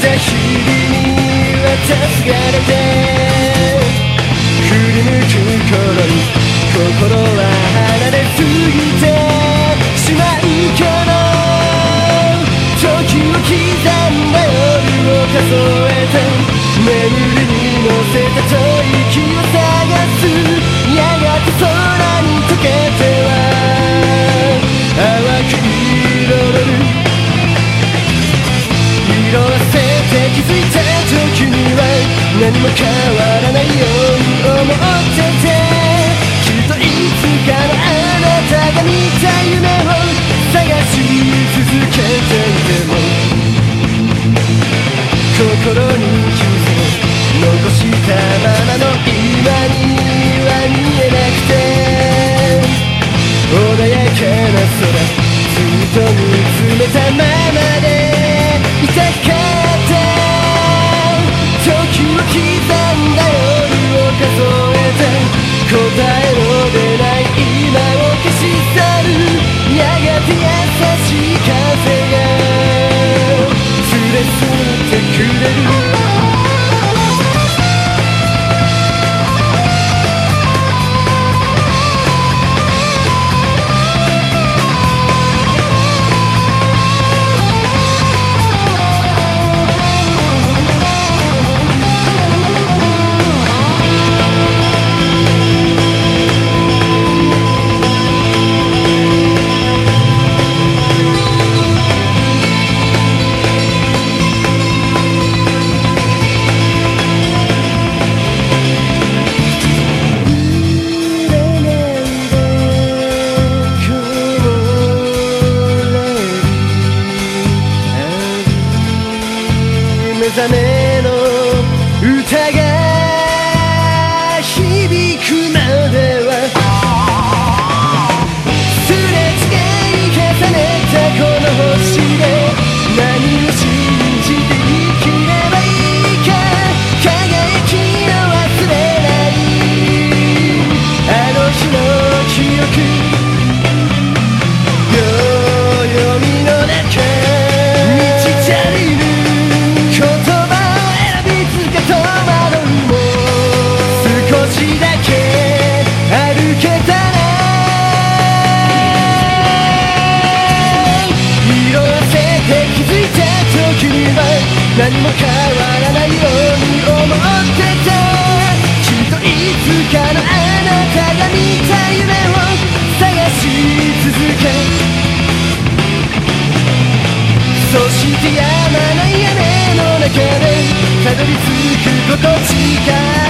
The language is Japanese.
た日々に渡すがれて振り向く頃に心は離れすぎてしまうけど時を刻んだ夜を数えて何も変わらないように思っててきっといつかのあなたが見た夢を探し続けていても心に傷を残したままの今に。歌が何も変わらないように思ってたきっといつかのあなたが見た夢を探し続けそしてやまない雨の中でたどり着く心地が